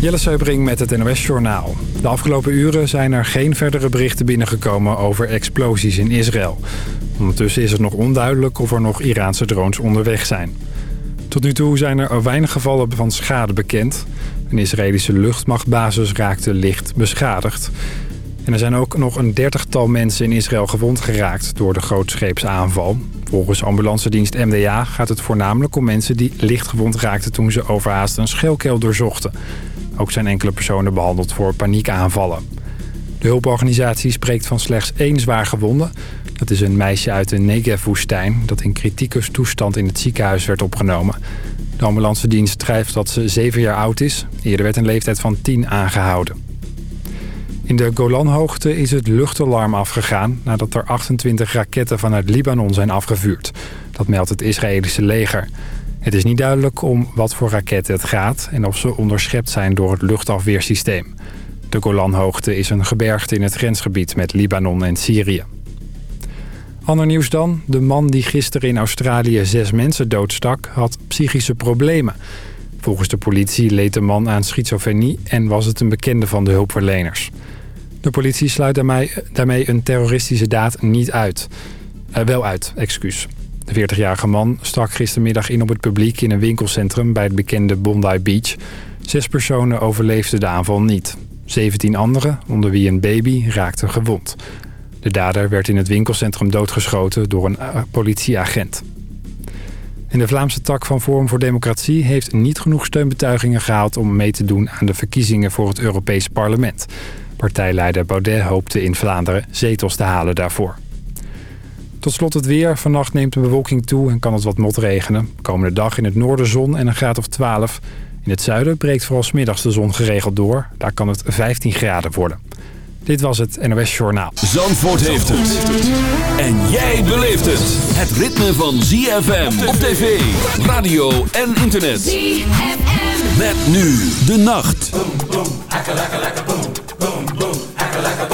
Jelle Seubring met het NOS Journaal. De afgelopen uren zijn er geen verdere berichten binnengekomen over explosies in Israël. Ondertussen is het nog onduidelijk of er nog Iraanse drones onderweg zijn. Tot nu toe zijn er weinig gevallen van schade bekend. Een Israëlische luchtmachtbasis raakte licht beschadigd. En er zijn ook nog een dertigtal mensen in Israël gewond geraakt door de grootscheepsaanval. Volgens ambulancedienst MDA gaat het voornamelijk om mensen die licht gewond raakten toen ze overhaast een schelkeel doorzochten. Ook zijn enkele personen behandeld voor paniekaanvallen. De hulporganisatie spreekt van slechts één zwaar gewonde. Dat is een meisje uit de Negev-woestijn dat in kritieke toestand in het ziekenhuis werd opgenomen. De ambulancedienst schrijft dat ze zeven jaar oud is. Eerder werd een leeftijd van 10 aangehouden. In de Golanhoogte is het luchtalarm afgegaan nadat er 28 raketten vanuit Libanon zijn afgevuurd. Dat meldt het Israëlische leger. Het is niet duidelijk om wat voor raketten het gaat en of ze onderschept zijn door het luchtafweersysteem. De Golanhoogte is een gebergte in het grensgebied met Libanon en Syrië. Ander nieuws dan. De man die gisteren in Australië zes mensen doodstak had psychische problemen. Volgens de politie leed de man aan schizofrenie en was het een bekende van de hulpverleners. De politie sluit daarmee, een terroristische daad niet uit. Uh, wel uit, excuus. De 40-jarige man stak gistermiddag in op het publiek in een winkelcentrum bij het bekende Bondi Beach. Zes personen overleefden de aanval niet. 17 anderen, onder wie een baby, raakten gewond. De dader werd in het winkelcentrum doodgeschoten door een uh, politieagent. En de Vlaamse tak van Forum voor Democratie heeft niet genoeg steunbetuigingen gehaald om mee te doen aan de verkiezingen voor het Europees Parlement. Partijleider Baudet hoopte in Vlaanderen zetels te halen daarvoor. Tot slot het weer. Vannacht neemt de bewolking toe en kan het wat motregenen. Komende dag in het noorden zon en een graad of 12. In het zuiden breekt vooral smiddags de zon geregeld door. Daar kan het 15 graden worden. Dit was het NOS Journaal. Zandvoort heeft het. En jij beleeft het. Het ritme van ZFM op tv, radio en internet. ZFM. Met nu de nacht. Boom, boom, like a like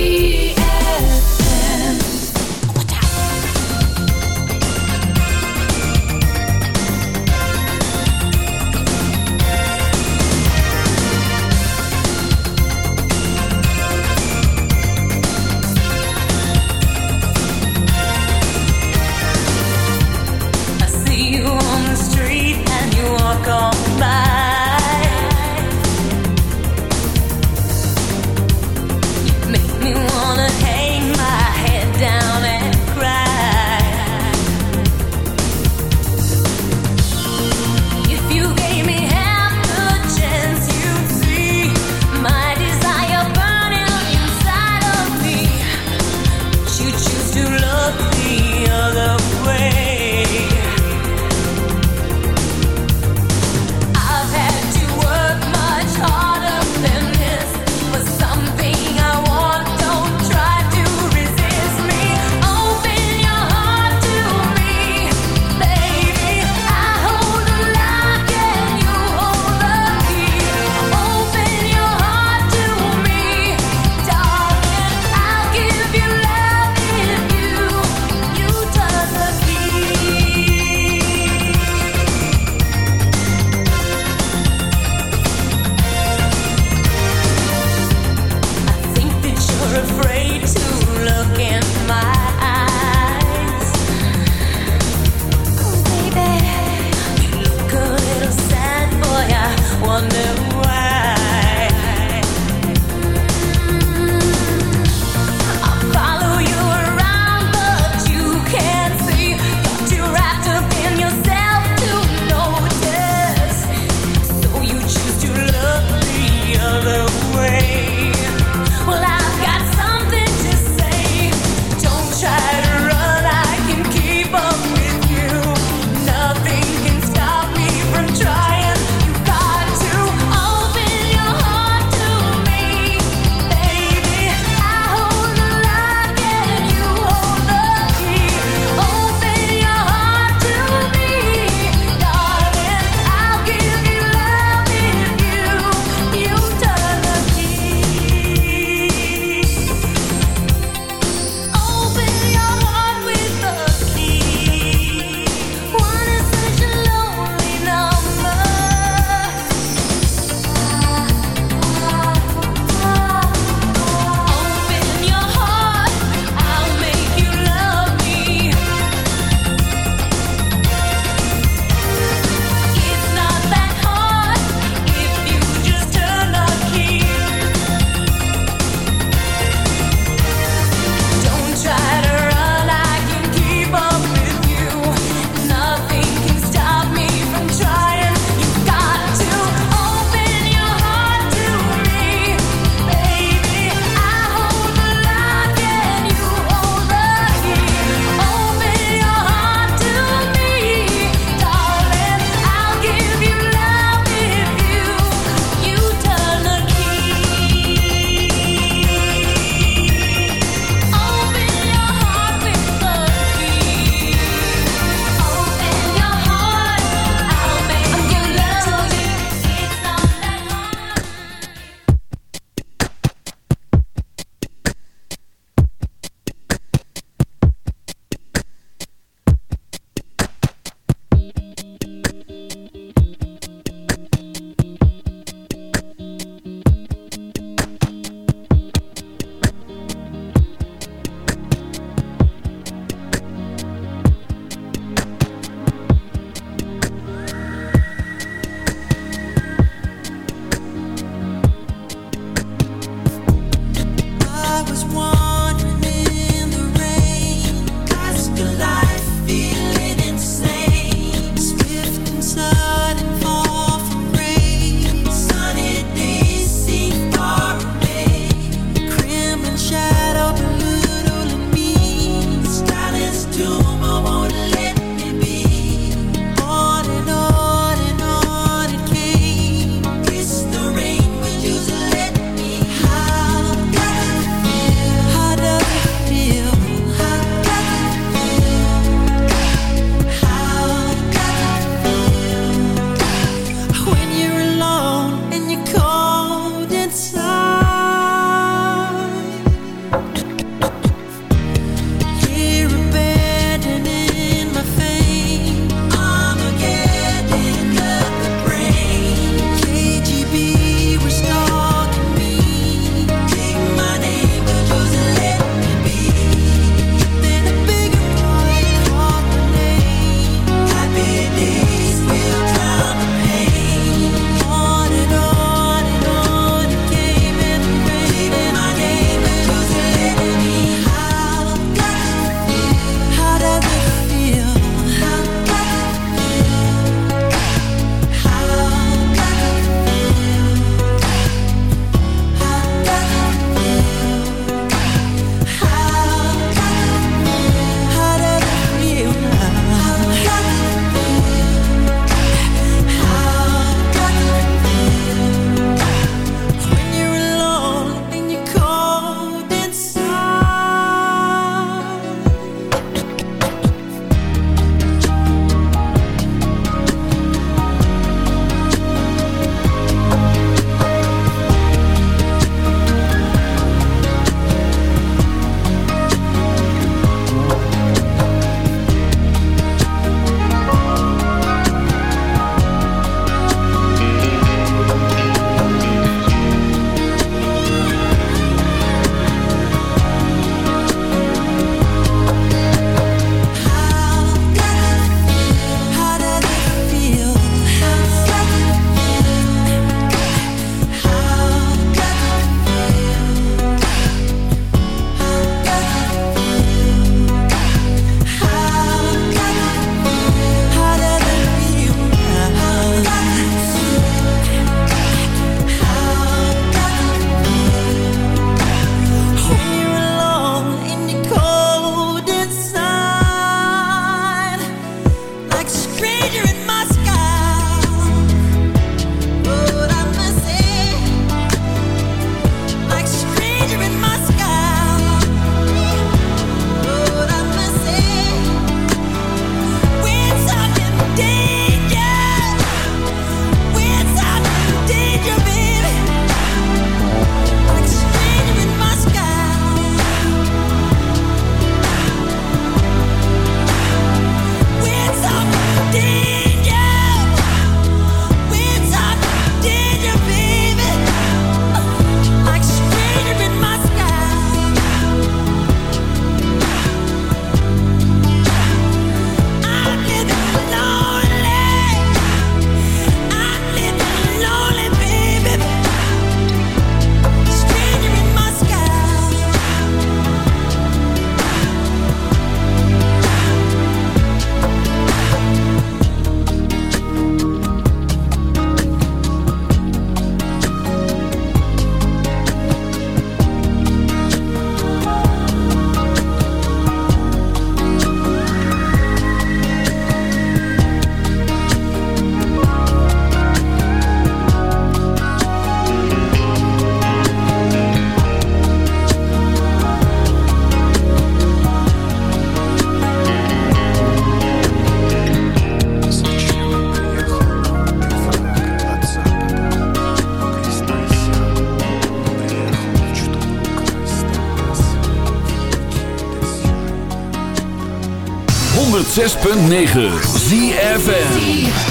106.9 ZFN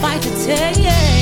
fight to take. it.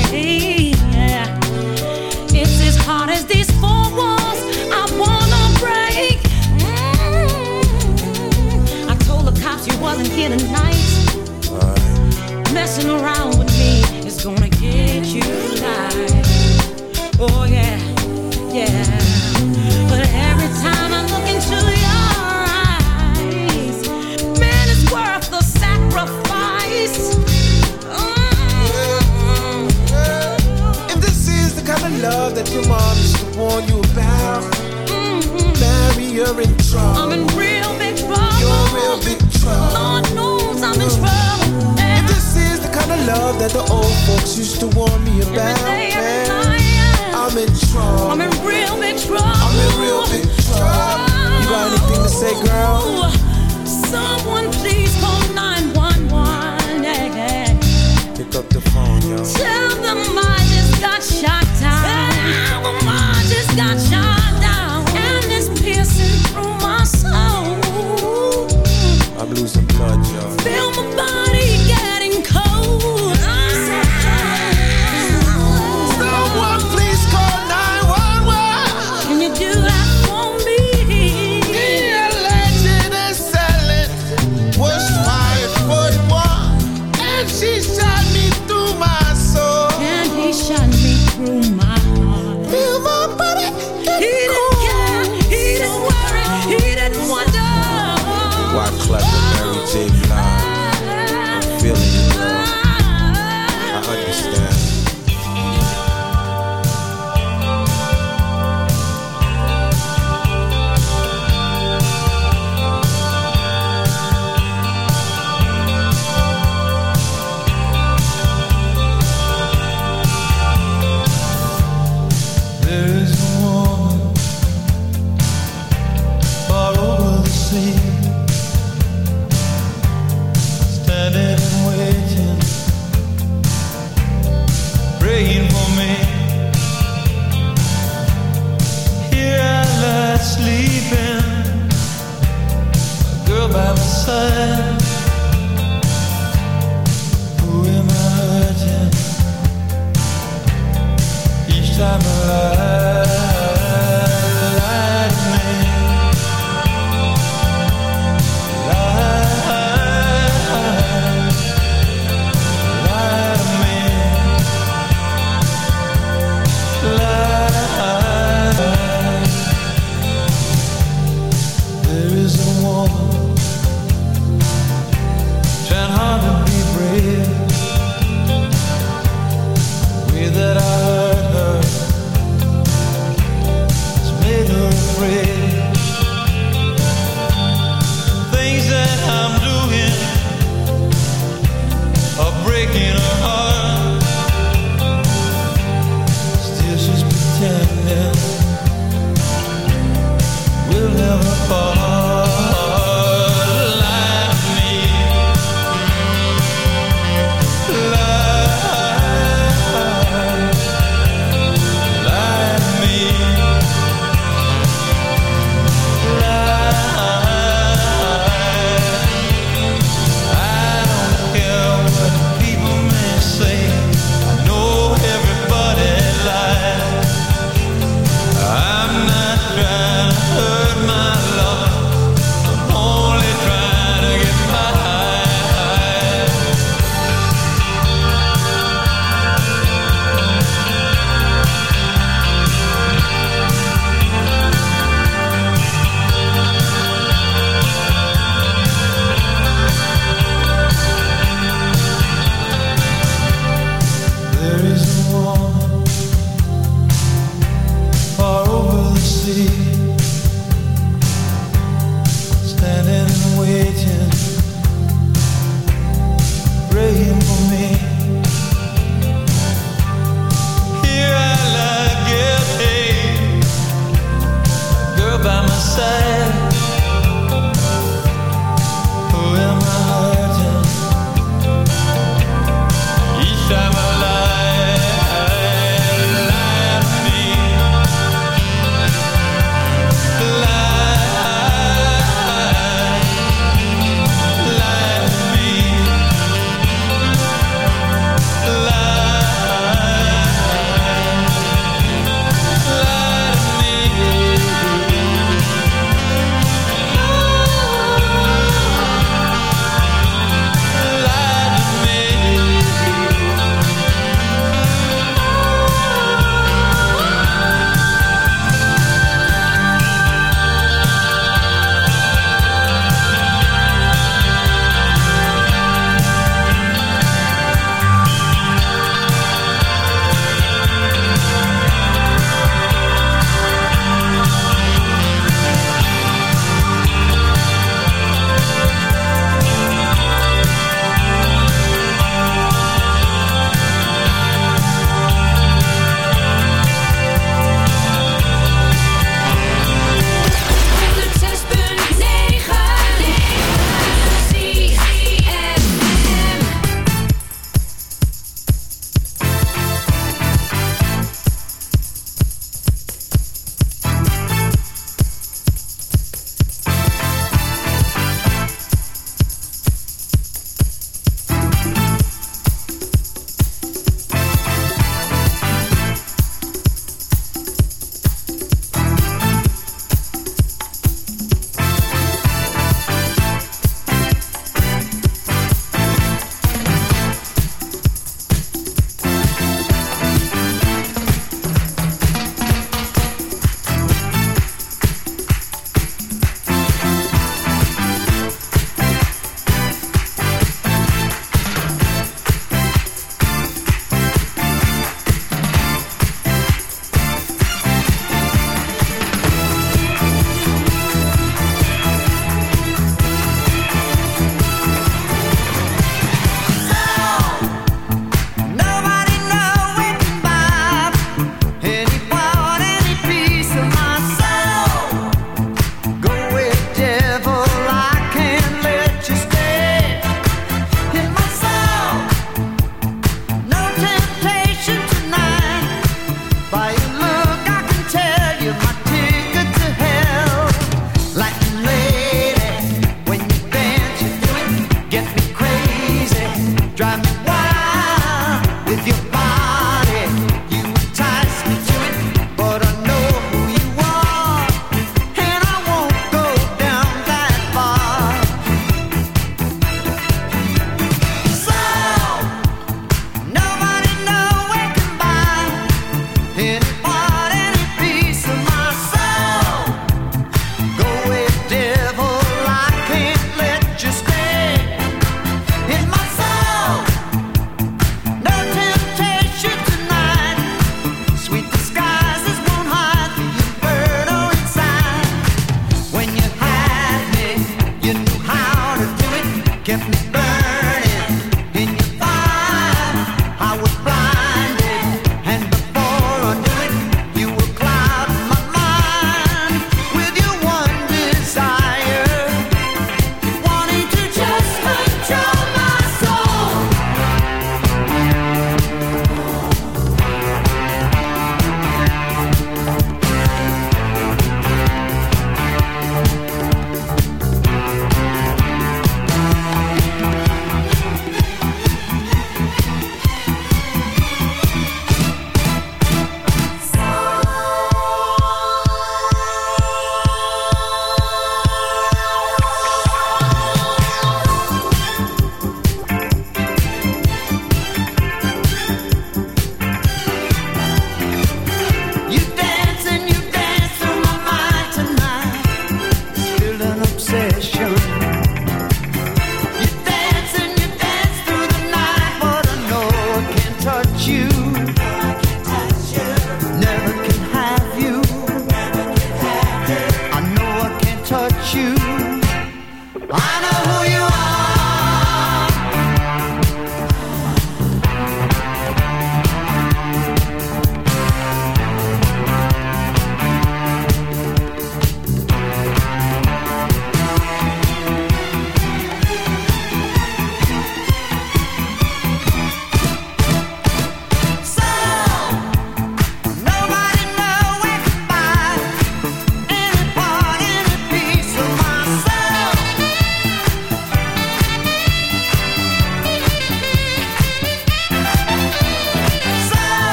on you about. Mm-hmm. Larry, you're in trouble. I'm in real big trouble. You're real big trouble. Lord knows I'm in trouble. And this is the kind of love that the old folks used to warn me about.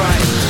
right.